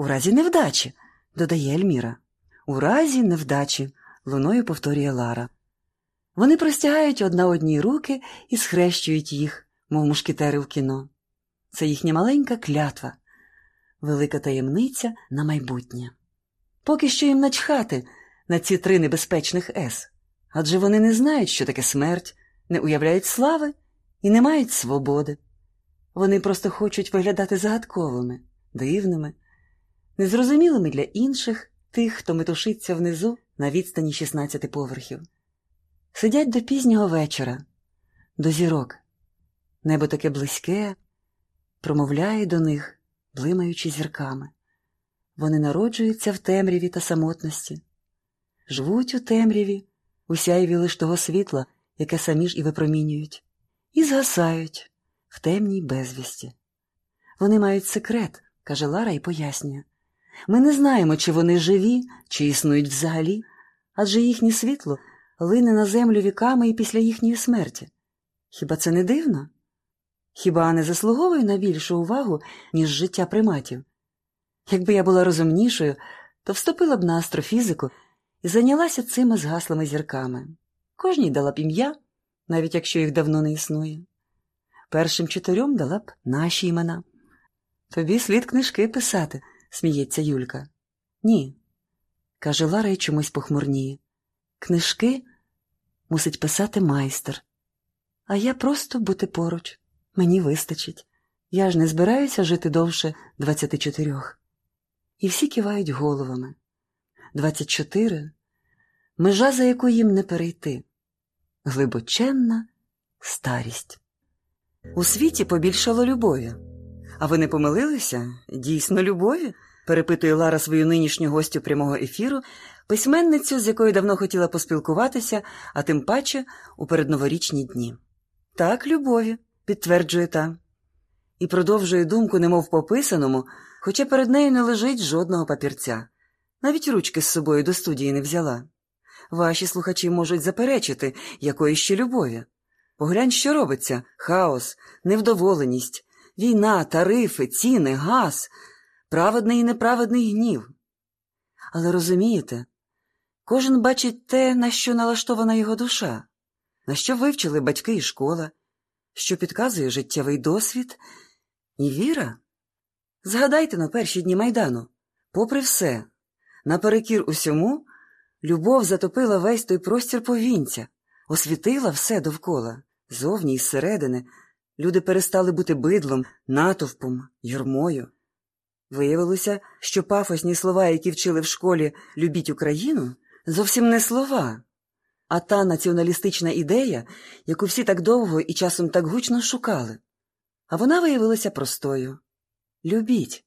У разі невдачі, додає Ельміра. У разі невдачі, луною повторює Лара. Вони простягають одна одній руки і схрещують їх, мов мушкетери в кіно. Це їхня маленька клятва, велика таємниця на майбутнє. Поки що їм начхати на ці три небезпечних С, адже вони не знають, що таке смерть, не уявляють слави і не мають свободи. Вони просто хочуть виглядати загадковими, дивними, незрозумілими для інших, тих, хто метушиться внизу на відстані 16 поверхів. Сидять до пізнього вечора, до зірок. Небо таке близьке, промовляє до них, блимаючи зірками. Вони народжуються в темряві та самотності, живуть у темряві, у лиш того світла, яке самі ж і випромінюють, і згасають в темній безвісті. Вони мають секрет, каже Лара і пояснює. Ми не знаємо, чи вони живі, чи існують взагалі, адже їхнє світло лине на землю віками і після їхньої смерті. Хіба це не дивно? Хіба не заслуговує на більшу увагу, ніж життя приматів? Якби я була розумнішою, то вступила б на астрофізику і зайнялася цими згаслими зірками. Кожній дала б ім'я, навіть якщо їх давно не існує. Першим чотирьом дала б наші імена. Тобі слід книжки писати, сміється Юлька. Ні, каже Лара і чомусь похмурніє. Книжки мусить писати майстер. А я просто бути поруч. Мені вистачить. Я ж не збираюся жити довше 24. І всі кивають головами. 24 – межа, за яку їм не перейти. Глибоченна старість. У світі побільшало любові. А ви не помилилися? Дійсно, любові? перепитує Лара свою нинішню гостю прямого ефіру, письменницю, з якою давно хотіла поспілкуватися, а тим паче у передноворічні дні. Так, любові, підтверджує та. І продовжує думку, немов по писаному, хоча перед нею не лежить жодного папірця. Навіть ручки з собою до студії не взяла. Ваші слухачі можуть заперечити, якої ще любові. Поглянь, що робиться хаос, невдоволеність, війна, тарифи, ціни, газ, праведний і неправедний гнів. Але розумієте, кожен бачить те, на що налаштована його душа, на що вивчили батьки і школа, що підказує життєвий досвід і віра. Згадайте на перші дні майдану, попри все, наперекір усьому, любов затопила весь той простір повінця, освітила все довкола, зовні і зсередини. Люди перестали бути бидлом, натовпом, юрмою. Виявилося, що пафосні слова, які вчили в школі Любіть Україну, зовсім не слова, а та націоналістична ідея, яку всі так довго і часом так гучно шукали. А вона виявилася простою любіть.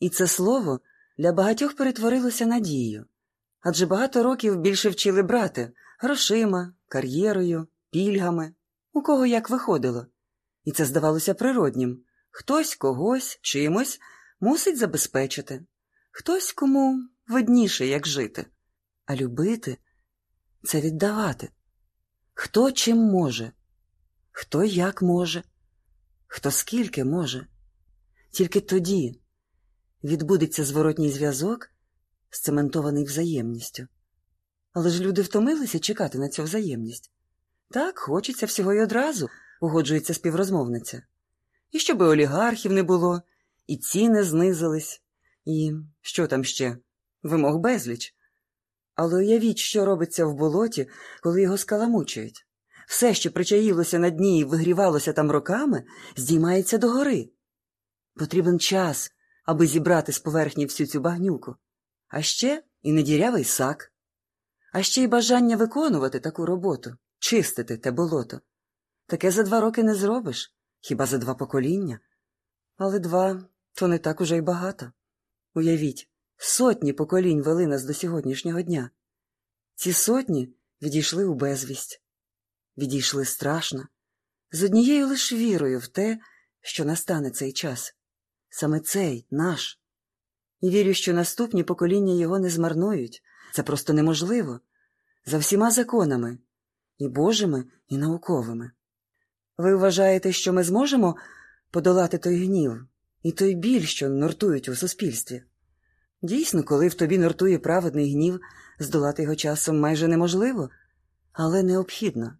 І це слово для багатьох перетворилося на дію. Адже багато років більше вчили брати грошима, кар'єрою, пільгами, у кого як виходило. І це здавалося природнім хтось когось, чимось мусить забезпечити, хтось кому видніше, як жити. А любити це віддавати. Хто чим може, хто як може, хто скільки може. Тільки тоді відбудеться зворотній зв'язок, сцементований взаємністю. Але ж люди втомилися чекати на цю взаємність. Так, хочеться всього й одразу, погоджується співрозмовниця. І щоб і олігархів не було, і ціни знизились, і що там ще? Вимог безліч. Але уявіть, що робиться в болоті, коли його скаламучують. Все, що причаїлося на дні і вигрівалося там роками, здіймається догори. Потрібен час, аби зібрати з поверхні всю цю багнюку. А ще і недірявий сак, а ще й бажання виконувати таку роботу, чистити те болото. Таке за два роки не зробиш, хіба за два покоління. Але два то не так уже й багато. Уявіть, сотні поколінь вели нас до сьогоднішнього дня. Ці сотні відійшли у безвість, відійшли страшно, з однією лише вірою в те, що настане цей час. Саме цей наш. І вірю, що наступні покоління його не змарнують. Це просто неможливо. За всіма законами і Божими, і науковими. Ви вважаєте, що ми зможемо подолати той гнів і той біль, що нортують у суспільстві? Дійсно, коли в тобі нортує праведний гнів, здолати його часом майже неможливо, але необхідно,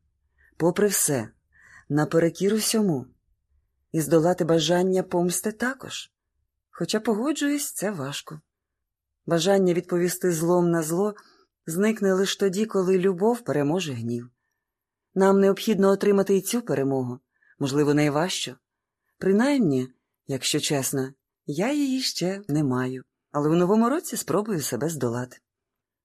попри все, наперекір усьому, і здолати бажання помсти також. Хоча, погоджуюсь, це важко. Бажання відповісти злом на зло зникне лише тоді, коли любов переможе гнів. Нам необхідно отримати і цю перемогу, можливо, найважчу. Принаймні, якщо чесно, я її ще не маю, але у новому році спробую себе здолати.